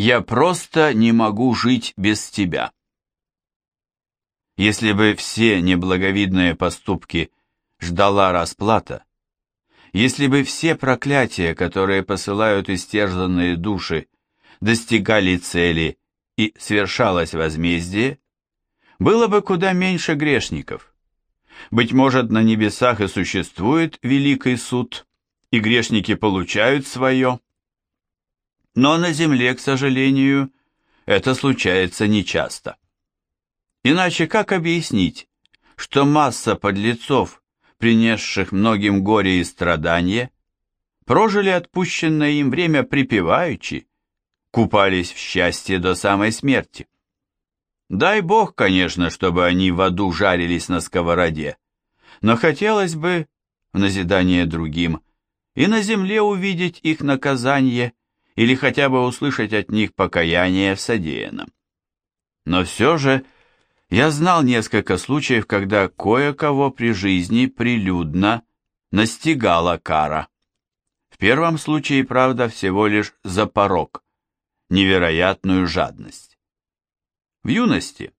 Я просто не могу жить без тебя. Если бы все неблаговидные поступки ждала расплата, если бы все проклятия, которые посылают истерзанные души, достигали цели и свершалось возмездие, было бы куда меньше грешников. Быть может, на небесах и существует великий суд, и грешники получают свое. Но на земле, к сожалению, это случается нечасто. Иначе как объяснить, что масса подлецов, принесших многим горе и страдания, прожили отпущенное им время припеваючи, купались в счастье до самой смерти? Дай бог, конечно, чтобы они в аду жарились на сковороде, но хотелось бы, в назидание другим, и на земле увидеть их наказание или хотя бы услышать от них покаяние в содеянном. Но все же я знал несколько случаев, когда кое-кого при жизни прилюдно настигала кара. В первом случае, правда, всего лишь за порог, невероятную жадность. В юности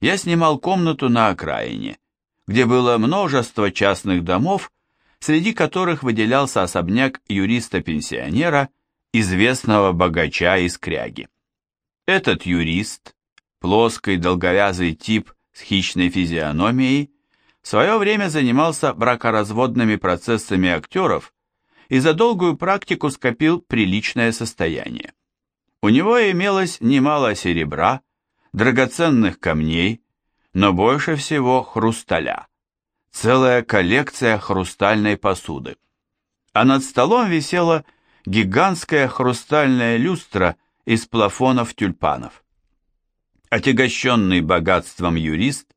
я снимал комнату на окраине, где было множество частных домов, среди которых выделялся особняк юриста-пенсионера, известного богача из Кряги. Этот юрист, плоский долговязый тип с хищной физиономией, в свое время занимался бракоразводными процессами актеров и за долгую практику скопил приличное состояние. У него имелось немало серебра, драгоценных камней, но больше всего хрусталя. Целая коллекция хрустальной посуды. А над столом висела гигантская хрустальная люстра из плафонов тюльпанов. Отягощенный богатством юрист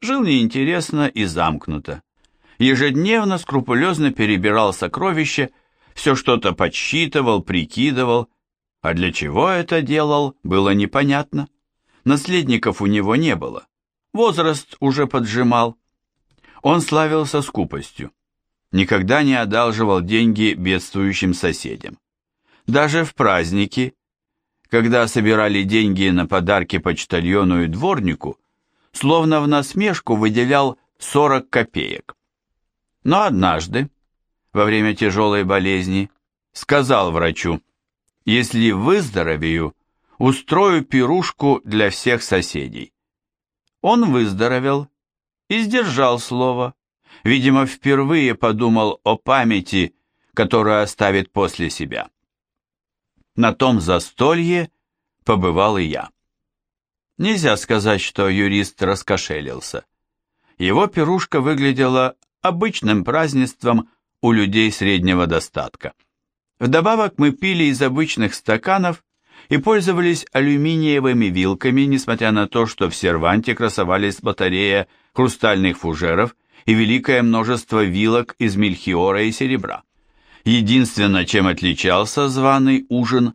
жил неинтересно и замкнуто. Ежедневно скрупулезно перебирал сокровища, все что-то подсчитывал, прикидывал, а для чего это делал, было непонятно. Наследников у него не было, возраст уже поджимал. Он славился скупостью, никогда не одалживал деньги бедствующим соседям. Даже в праздники когда собирали деньги на подарки почтальону и дворнику, словно в насмешку выделял 40 копеек. Но однажды, во время тяжелой болезни, сказал врачу, «Если выздоровею, устрою пирушку для всех соседей». Он выздоровел и сдержал слово, видимо, впервые подумал о памяти, которую оставит после себя. На том застолье побывал и я. Нельзя сказать, что юрист раскошелился. Его пирушка выглядела обычным празднеством у людей среднего достатка. Вдобавок мы пили из обычных стаканов и пользовались алюминиевыми вилками, несмотря на то, что в серванте красовались батарея хрустальных фужеров и великое множество вилок из мельхиора и серебра. Единственное, чем отличался званый ужин,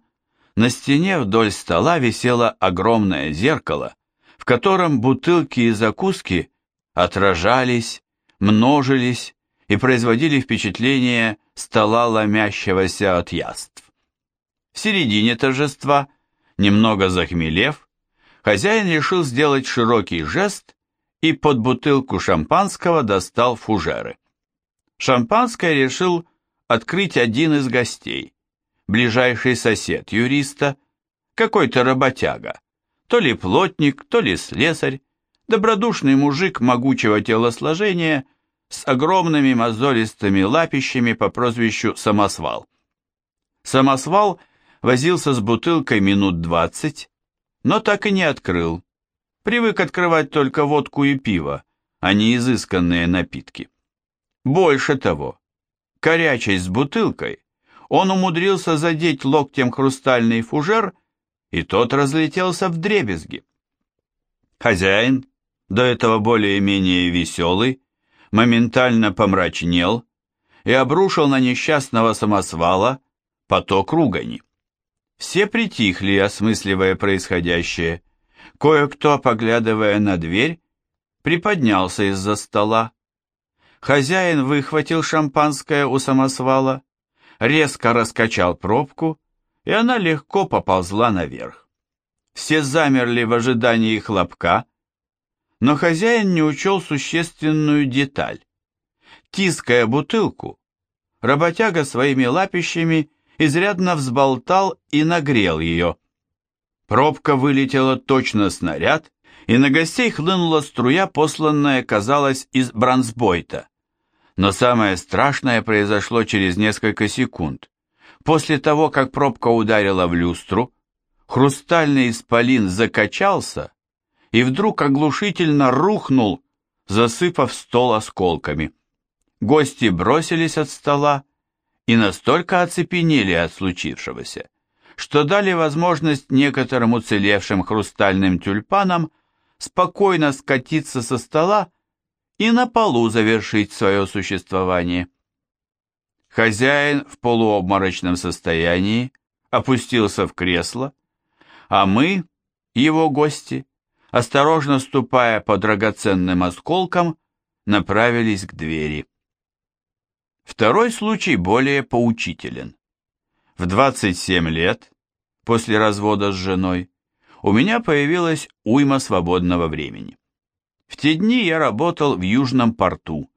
на стене вдоль стола висело огромное зеркало, в котором бутылки и закуски отражались, множились и производили впечатление стола ломящегося от яств. В середине торжества, немного захмелев, хозяин решил сделать широкий жест и под бутылку шампанского достал фужеры. Шампанское решил открыть один из гостей, ближайший сосед юриста, какой-то работяга, то ли плотник, то ли слесарь, добродушный мужик могучего телосложения с огромными мозолистыми лапищами по прозвищу Самосвал. Самосвал возился с бутылкой минут двадцать, но так и не открыл. Привык открывать только водку и пиво, а не изысканные напитки. Больше того, корячась с бутылкой, он умудрился задеть локтем хрустальный фужер, и тот разлетелся в дребезги. Хозяин, до этого более-менее веселый, моментально помрачнел и обрушил на несчастного самосвала поток ругани. Все притихли, осмысливая происходящее. Кое-кто, поглядывая на дверь, приподнялся из-за стола. Хозяин выхватил шампанское у самосвала, резко раскачал пробку и она легко поползла наверх. Все замерли в ожидании хлопка, но хозяин не учел существенную деталь. Тиская бутылку, работяга своими лапищами изрядно взболтал и нагрел ее. Пробка вылетела точно снаряд, и на гостей хлынула струя, посланная, казалось, из бронзбойта. Но самое страшное произошло через несколько секунд. После того, как пробка ударила в люстру, хрустальный исполин закачался и вдруг оглушительно рухнул, засыпав стол осколками. Гости бросились от стола и настолько оцепенели от случившегося, что дали возможность некоторым уцелевшим хрустальным тюльпанам спокойно скатиться со стола и на полу завершить свое существование. Хозяин в полуобморочном состоянии опустился в кресло, а мы, его гости, осторожно ступая по драгоценным осколкам, направились к двери. Второй случай более поучителен. В 27 лет, после развода с женой, у меня появилась уйма свободного времени. В те дни я работал в Южном порту,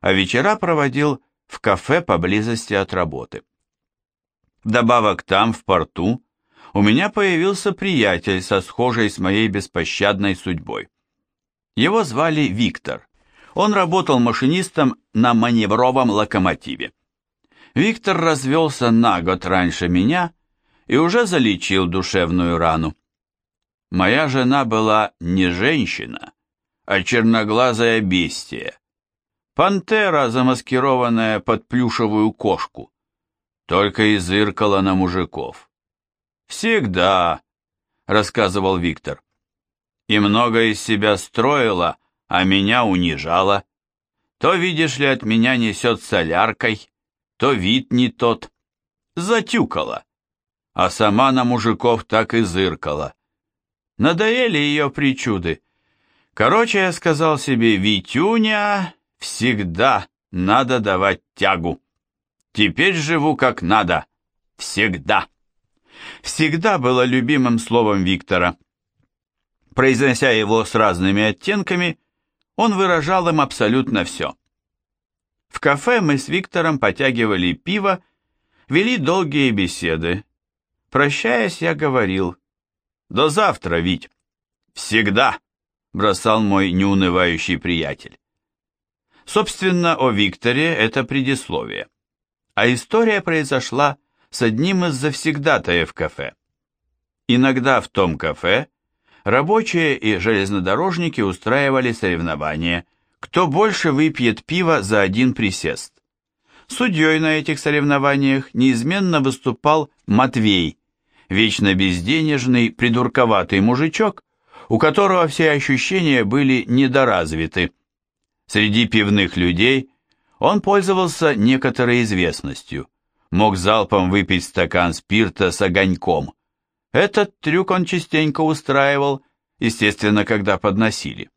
а вечера проводил в кафе поблизости от работы. Вдобавок там, в порту, у меня появился приятель со схожей с моей беспощадной судьбой. Его звали Виктор. Он работал машинистом на маневровом локомотиве. Виктор развелся на год раньше меня и уже залечил душевную рану. Моя жена была не женщина, а черноглазая бестия. Пантера, замаскированная под плюшевую кошку. Только и зыркала на мужиков. «Всегда», — рассказывал Виктор. «И много из себя строила, а меня унижала. То, видишь ли, от меня несет соляркой, то вид не тот. Затюкала. А сама на мужиков так и зыркала. Надоели ее причуды. Короче, я сказал себе, Витюня, всегда надо давать тягу. Теперь живу как надо. Всегда. Всегда было любимым словом Виктора. Произнося его с разными оттенками, он выражал им абсолютно все. В кафе мы с Виктором потягивали пиво, вели долгие беседы. Прощаясь, я говорил, «До завтра, Вить!» «Всегда!» — бросал мой неунывающий приятель. Собственно, о Викторе это предисловие. А история произошла с одним из завсегдатаев кафе. Иногда в том кафе рабочие и железнодорожники устраивали соревнования, кто больше выпьет пива за один присест. Судьей на этих соревнованиях неизменно выступал Матвей, вечно безденежный, придурковатый мужичок, у которого все ощущения были недоразвиты. Среди пивных людей он пользовался некоторой известностью, мог залпом выпить стакан спирта с огоньком, этот трюк он частенько устраивал, естественно, когда подносили.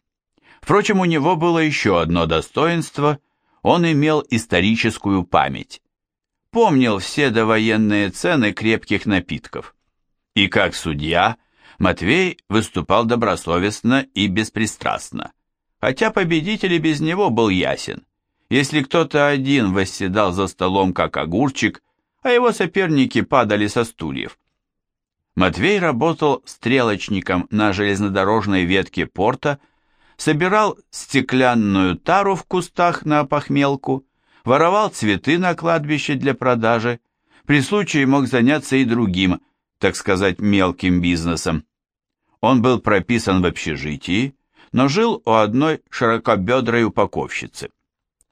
Впрочем, у него было еще одно достоинство – он имел историческую память. Помнил все довоенные цены крепких напитков. И как судья, Матвей выступал добросовестно и беспристрастно. Хотя победитель и без него был ясен. Если кто-то один восседал за столом как огурчик, а его соперники падали со стульев – Матвей работал стрелочником на железнодорожной ветке порта, собирал стеклянную тару в кустах на похмелку, воровал цветы на кладбище для продажи, при случае мог заняться и другим, так сказать, мелким бизнесом. Он был прописан в общежитии, но жил у одной широкобедрой упаковщицы.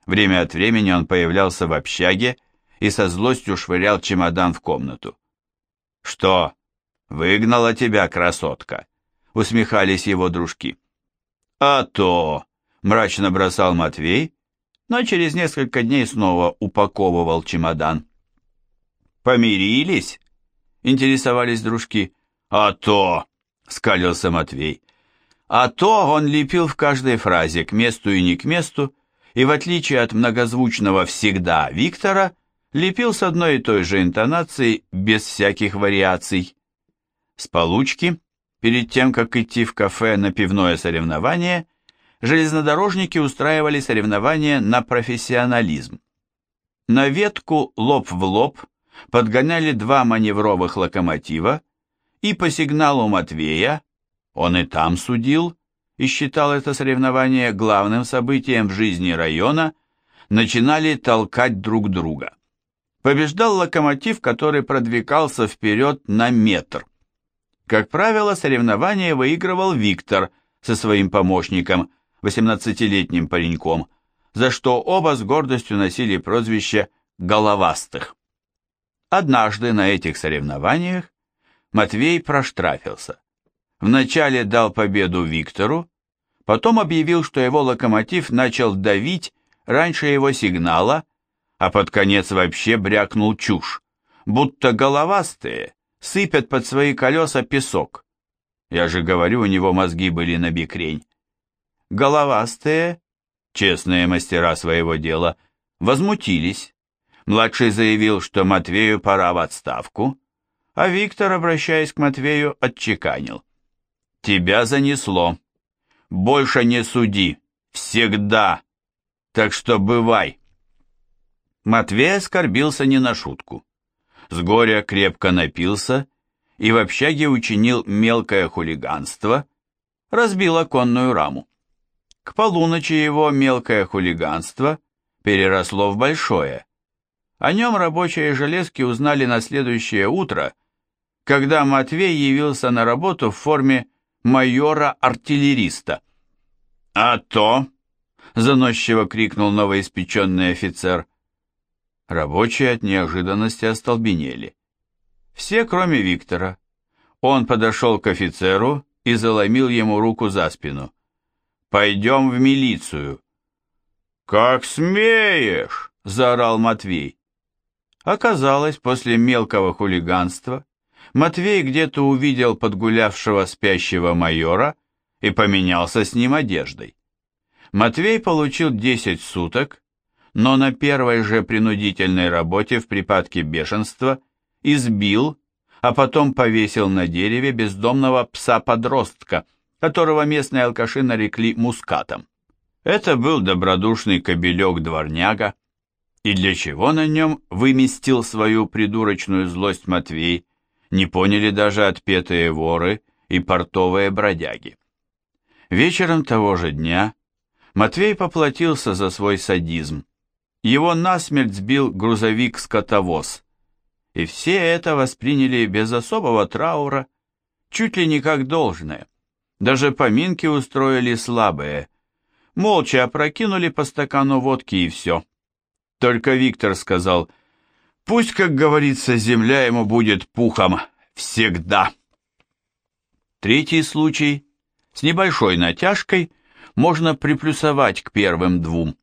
Время от времени он появлялся в общаге и со злостью швырял чемодан в комнату. «Что, «Выгнала тебя, красотка!» — усмехались его дружки. «А то!» — мрачно бросал Матвей, но через несколько дней снова упаковывал чемодан. «Помирились?» — интересовались дружки. «А то!» — скалился Матвей. «А то» он лепил в каждой фразе к месту и не к месту, и в отличие от многозвучного «всегда» Виктора, лепил с одной и той же интонацией, без всяких вариаций. С получки, перед тем, как идти в кафе на пивное соревнование, железнодорожники устраивали соревнования на профессионализм. На ветку лоб в лоб подгоняли два маневровых локомотива, и по сигналу Матвея, он и там судил, и считал это соревнование главным событием в жизни района, начинали толкать друг друга. Побеждал локомотив, который продвигался вперед на метр. Как правило, соревнование выигрывал Виктор со своим помощником, 18-летним пареньком, за что оба с гордостью носили прозвище «головастых». Однажды на этих соревнованиях Матвей проштрафился. Вначале дал победу Виктору, потом объявил, что его локомотив начал давить раньше его сигнала, а под конец вообще брякнул чушь, будто головастые сыпят под свои колеса песок. Я же говорю, у него мозги были на бикрень. Головастые, честные мастера своего дела, возмутились. Младший заявил, что Матвею пора в отставку, а Виктор, обращаясь к Матвею, отчеканил. «Тебя занесло. Больше не суди. Всегда. Так что бывай». Матвей оскорбился не на шутку. С горя крепко напился и в общаге учинил мелкое хулиганство, разбил оконную раму. К полуночи его мелкое хулиганство переросло в большое. О нем рабочие железки узнали на следующее утро – когда Матвей явился на работу в форме майора-артиллериста. «А то!» — заносчиво крикнул новоиспеченный офицер. Рабочие от неожиданности остолбенели. Все, кроме Виктора. Он подошел к офицеру и заломил ему руку за спину. «Пойдем в милицию». «Как смеешь!» — заорал Матвей. Оказалось, после мелкого хулиганства Матвей где-то увидел подгулявшего спящего майора и поменялся с ним одеждой. Матвей получил 10 суток, но на первой же принудительной работе в припадке бешенства избил, а потом повесил на дереве бездомного пса-подростка, которого местные алкаши нарекли мускатом. Это был добродушный кобелек-дворняга, и для чего на нем выместил свою придурочную злость Матвей, не поняли даже отпетые воры и портовые бродяги. Вечером того же дня Матвей поплатился за свой садизм. Его насмерть сбил грузовик-скотовоз, и все это восприняли без особого траура, чуть ли не как должное. Даже поминки устроили слабые, молча опрокинули по стакану водки и все. Только Виктор сказал – Пусть, как говорится, земля ему будет пухом всегда. Третий случай с небольшой натяжкой можно приплюсовать к первым двум.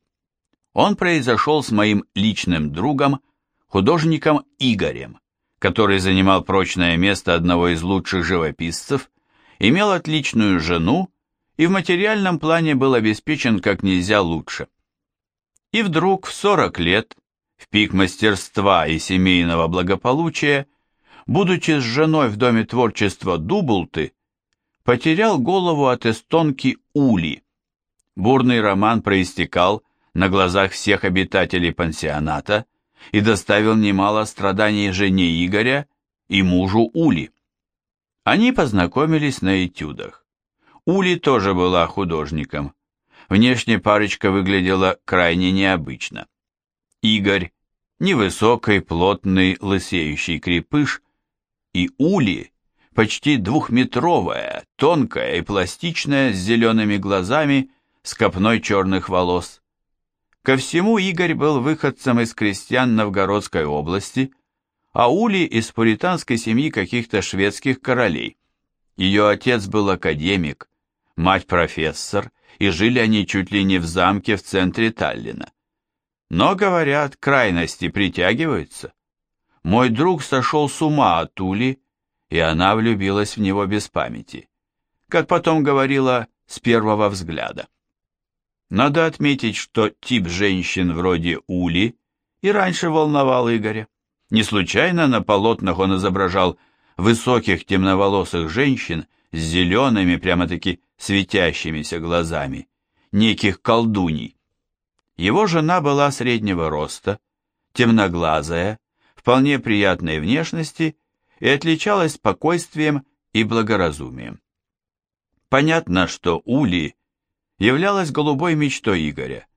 Он произошел с моим личным другом, художником Игорем, который занимал прочное место одного из лучших живописцев, имел отличную жену и в материальном плане был обеспечен как нельзя лучше. И вдруг в 40 лет в пик мастерства и семейного благополучия, будучи с женой в Доме творчества Дублты, потерял голову от эстонки Ули. Бурный роман проистекал на глазах всех обитателей пансионата и доставил немало страданий жене Игоря и мужу Ули. Они познакомились на этюдах. Ули тоже была художником. Внешне парочка выглядела крайне необычно. Игорь, невысокий, плотный, лысеющий крепыш, и Ули, почти двухметровая, тонкая и пластичная, с зелеными глазами, с копной черных волос. Ко всему Игорь был выходцем из крестьян Новгородской области, а Ули из пуританской семьи каких-то шведских королей. Ее отец был академик, мать профессор, и жили они чуть ли не в замке в центре Таллина. Но, говорят, крайности притягиваются. Мой друг сошел с ума от Ули, и она влюбилась в него без памяти. Как потом говорила, с первого взгляда. Надо отметить, что тип женщин вроде Ули и раньше волновал Игоря. Не случайно на полотнах он изображал высоких темноволосых женщин с зелеными, прямо-таки светящимися глазами, неких колдуней. Его жена была среднего роста, темноглазая, вполне приятной внешности и отличалась спокойствием и благоразумием. Понятно, что Ули являлась голубой мечтой Игоря.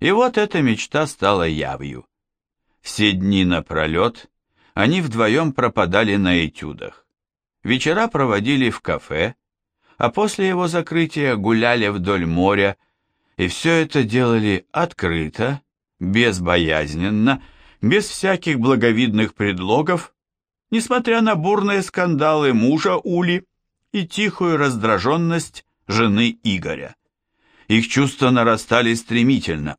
И вот эта мечта стала явью. Все дни напролет они вдвоем пропадали на этюдах. Вечера проводили в кафе, а после его закрытия гуляли вдоль моря, и все это делали открыто, безбоязненно, без всяких благовидных предлогов, несмотря на бурные скандалы мужа Ули и тихую раздраженность жены Игоря. Их чувства нарастали стремительно.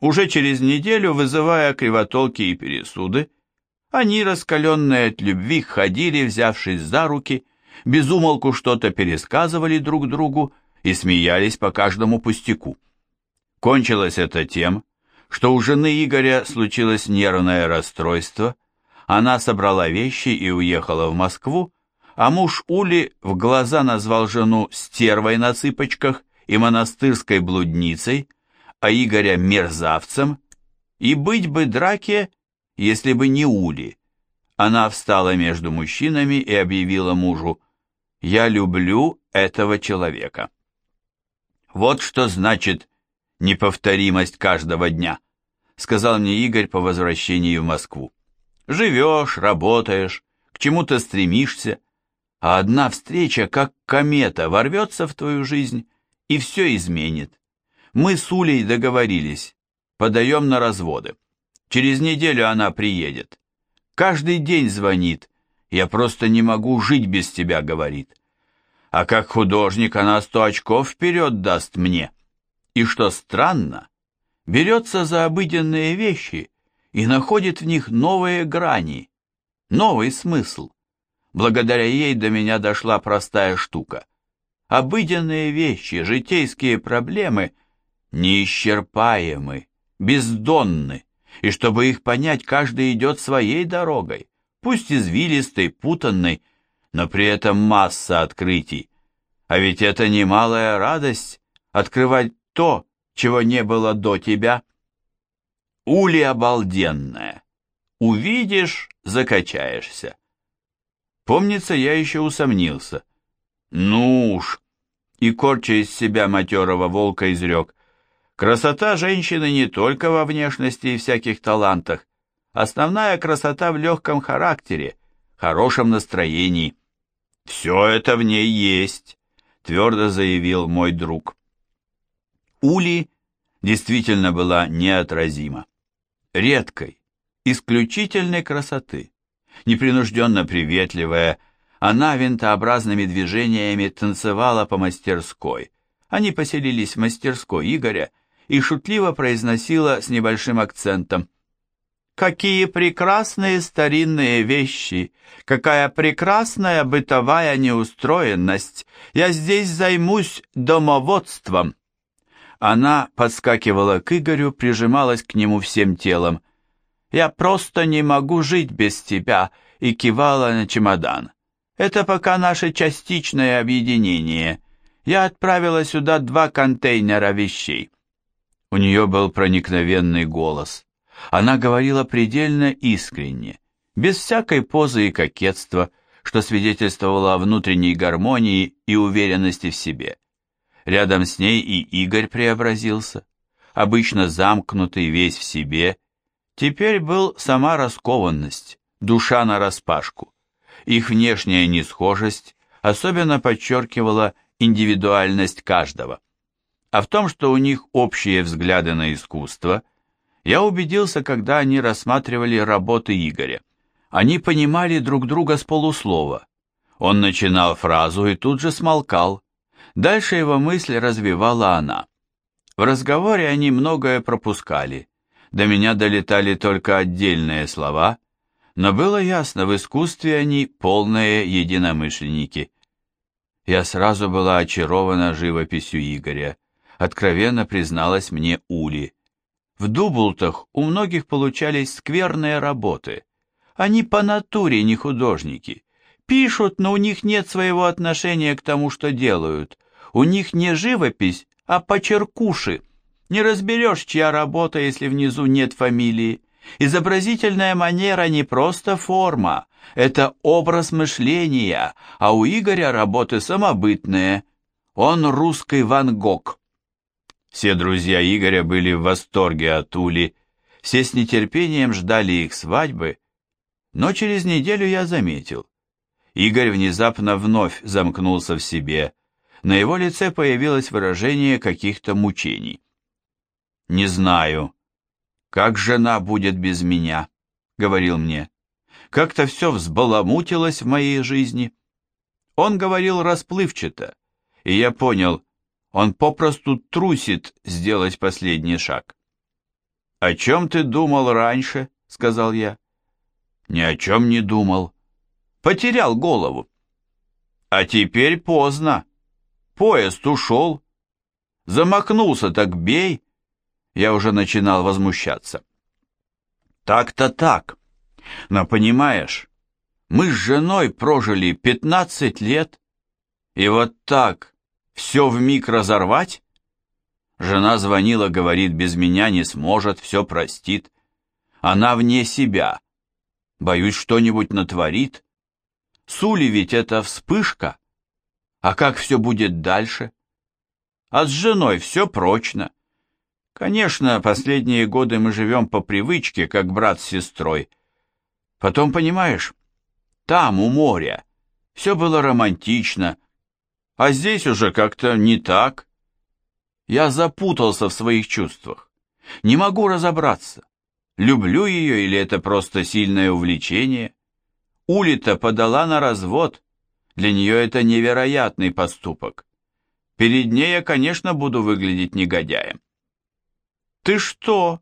Уже через неделю, вызывая кривотолки и пересуды, они, раскаленные от любви, ходили, взявшись за руки, безумолку что-то пересказывали друг другу и смеялись по каждому пустяку. Кончилось это тем, что у жены Игоря случилось нервное расстройство, она собрала вещи и уехала в Москву, а муж Ули в глаза назвал жену стервой на цыпочках и монастырской блудницей, а Игоря мерзавцем, и быть бы драке, если бы не Ули. Она встала между мужчинами и объявила мужу, «Я люблю этого человека». Вот что значит неповторимость каждого дня, сказал мне Игорь по возвращении в Москву. Живешь, работаешь, к чему-то стремишься, а одна встреча, как комета, ворвется в твою жизнь и все изменит. Мы с Улей договорились, подаем на разводы. Через неделю она приедет. Каждый день звонит. Я просто не могу жить без тебя, говорит. А как художник она сто очков вперед даст мне. И что странно, берется за обыденные вещи и находит в них новые грани, новый смысл. Благодаря ей до меня дошла простая штука. Обыденные вещи, житейские проблемы неисчерпаемы, бездонны, и чтобы их понять, каждый идет своей дорогой, пусть извилистой, путанной, но при этом масса открытий. А ведь это немалая радость — открывать то, чего не было до тебя. Ули обалденная. Увидишь — закачаешься. Помнится, я еще усомнился. Ну уж, и корча из себя матерого волка изрек. Красота женщины не только во внешности и всяких талантах. Основная красота в легком характере, хорошем настроении. Все это в ней есть, твердо заявил мой друг. Ули действительно была неотразима. Редкой, исключительной красоты, непринужденно приветливая, она винтообразными движениями танцевала по мастерской. Они поселились в мастерской Игоря, и шутливо произносила с небольшим акцентом. «Какие прекрасные старинные вещи! Какая прекрасная бытовая неустроенность! Я здесь займусь домоводством!» Она подскакивала к Игорю, прижималась к нему всем телом. «Я просто не могу жить без тебя!» и кивала на чемодан. «Это пока наше частичное объединение. Я отправила сюда два контейнера вещей. У нее был проникновенный голос. Она говорила предельно искренне, без всякой позы и кокетства, что свидетельствовало о внутренней гармонии и уверенности в себе. Рядом с ней и Игорь преобразился, обычно замкнутый весь в себе, теперь был сама раскованность, душа нараспашку. Их внешняя несхожесть особенно подчеркивала индивидуальность каждого а в том, что у них общие взгляды на искусство, я убедился, когда они рассматривали работы Игоря. Они понимали друг друга с полуслова. Он начинал фразу и тут же смолкал. Дальше его мысль развивала она. В разговоре они многое пропускали. До меня долетали только отдельные слова, но было ясно, в искусстве они полные единомышленники. Я сразу была очарована живописью Игоря откровенно призналась мне Ули. В Дублтах у многих получались скверные работы. Они по натуре не художники. Пишут, но у них нет своего отношения к тому, что делают. У них не живопись, а почеркуши. Не разберешь, чья работа, если внизу нет фамилии. Изобразительная манера не просто форма, это образ мышления, а у Игоря работы самобытные. Он русский Ван Гог. Все друзья Игоря были в восторге от Ули, все с нетерпением ждали их свадьбы, но через неделю я заметил. Игорь внезапно вновь замкнулся в себе, на его лице появилось выражение каких-то мучений. «Не знаю, как жена будет без меня», — говорил мне. «Как-то все взбаламутилось в моей жизни». Он говорил расплывчато, и я понял, он попросту трусит сделать последний шаг. «О чем ты думал раньше?» — сказал я. «Ни о чем не думал. Потерял голову». «А теперь поздно. Поезд ушел. Замахнулся, так бей». Я уже начинал возмущаться. «Так-то так. Но понимаешь, мы с женой прожили пятнадцать лет, и вот так все вмиг разорвать? Жена звонила, говорит, без меня не сможет, все простит. Она вне себя. Боюсь, что-нибудь натворит. Сули ведь это вспышка. А как все будет дальше? А с женой все прочно. Конечно, последние годы мы живем по привычке, как брат с сестрой. Потом, понимаешь, там, у моря, все было романтично, а здесь уже как-то не так. Я запутался в своих чувствах. Не могу разобраться. Люблю ее или это просто сильное увлечение? Улита подала на развод. Для нее это невероятный поступок. Перед ней я, конечно, буду выглядеть негодяем. «Ты что?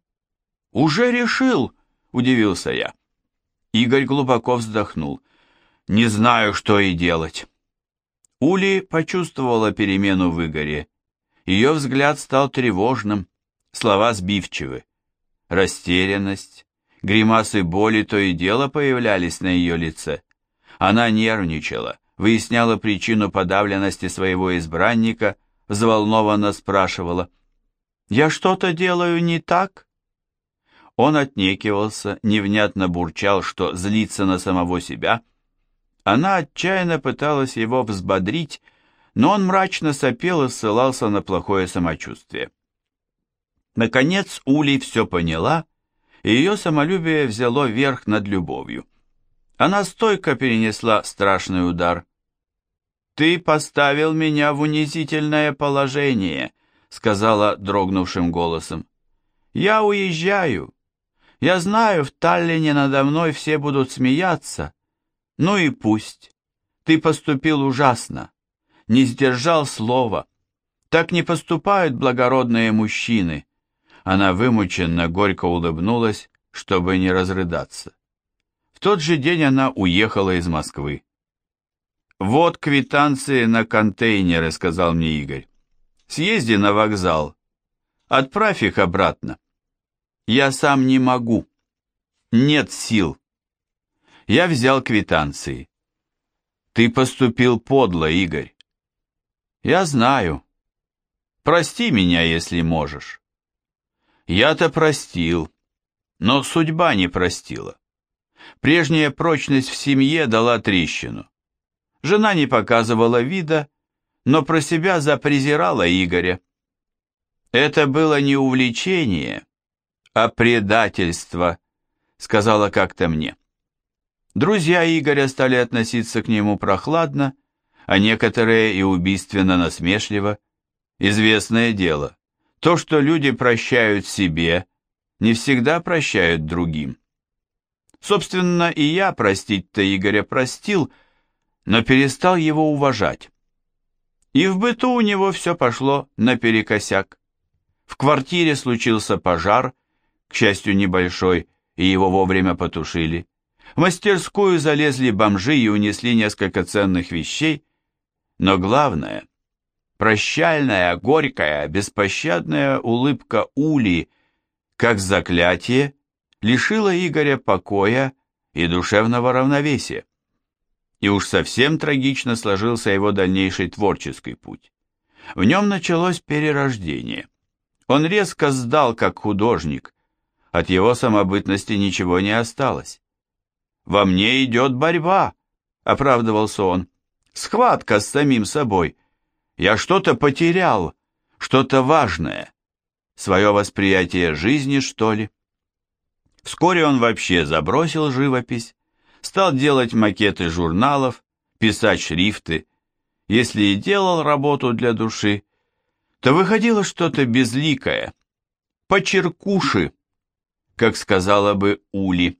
Уже решил?» – удивился я. Игорь глубоко вздохнул. «Не знаю, что и делать. Ули почувствовала перемену в Игоре. Ее взгляд стал тревожным, слова сбивчивы. Растерянность, гримасы боли то и дело появлялись на ее лице. Она нервничала, выясняла причину подавленности своего избранника, взволнованно спрашивала. «Я что-то делаю не так?» Он отнекивался, невнятно бурчал, что злится на самого себя, она отчаянно пыталась его взбодрить, но он мрачно сопел и ссылался на плохое самочувствие. Наконец Ули все поняла, и ее самолюбие взяло верх над любовью. Она стойко перенесла страшный удар. «Ты поставил меня в унизительное положение», — сказала дрогнувшим голосом. «Я уезжаю. Я знаю, в Таллине надо мной все будут смеяться, ну и пусть. Ты поступил ужасно. Не сдержал слова. Так не поступают благородные мужчины. Она вымученно горько улыбнулась, чтобы не разрыдаться. В тот же день она уехала из Москвы. «Вот квитанции на контейнеры», — сказал мне Игорь. «Съезди на вокзал. Отправь их обратно». «Я сам не могу. Нет сил. Я взял квитанции. Ты поступил подло, Игорь. Я знаю. Прости меня, если можешь. Я-то простил, но судьба не простила. Прежняя прочность в семье дала трещину. Жена не показывала вида, но про себя запрезирала Игоря. Это было не увлечение, а предательство, сказала как-то мне. Друзья Игоря стали относиться к нему прохладно, а некоторые и убийственно насмешливо. Известное дело, то, что люди прощают себе, не всегда прощают другим. Собственно, и я простить-то Игоря простил, но перестал его уважать. И в быту у него все пошло наперекосяк. В квартире случился пожар, к счастью, небольшой, и его вовремя потушили. В мастерскую залезли бомжи и унесли несколько ценных вещей, но главное, прощальная, горькая, беспощадная улыбка Ули, как заклятие, лишило Игоря покоя и душевного равновесия. И уж совсем трагично сложился его дальнейший творческий путь. В нем началось перерождение. Он резко сдал как художник, от его самобытности ничего не осталось. «Во мне идет борьба», — оправдывался он, — «схватка с самим собой. Я что-то потерял, что-то важное, свое восприятие жизни, что ли». Вскоре он вообще забросил живопись, стал делать макеты журналов, писать шрифты. Если и делал работу для души, то выходило что-то безликое, почеркуши, как сказала бы Ули.